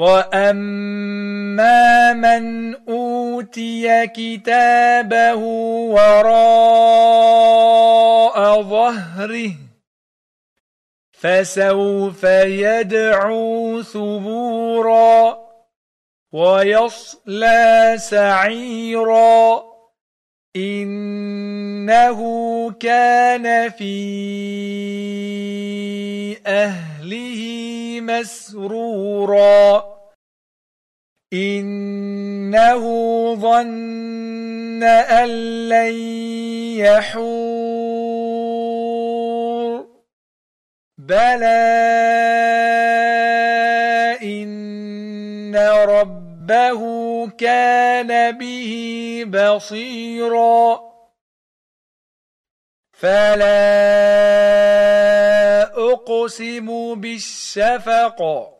واما من اوتي كتابه وراء ظهره فسوف يدعو ثبورا ويصلى سعيرا انه كان في اهله مسرورا إنه ظن أن لن يحور. بلى إن ربه كان به بصيرا. فلا أقسم بالشفق.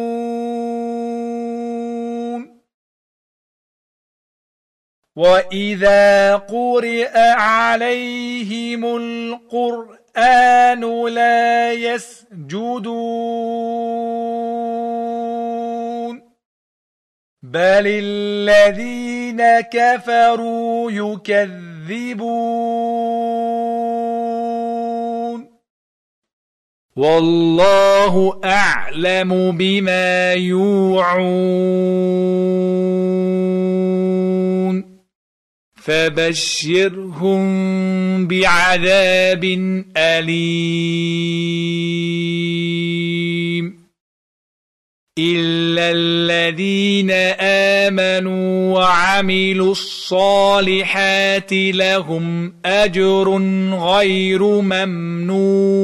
واذا قرئ عليهم القران لا يسجدون بل الذين كفروا يكذبون والله اعلم بما يوعون فبشرهم بعذاب أليم. إلا الذين آمنوا وعملوا الصالحات لهم أجر غير ممنون.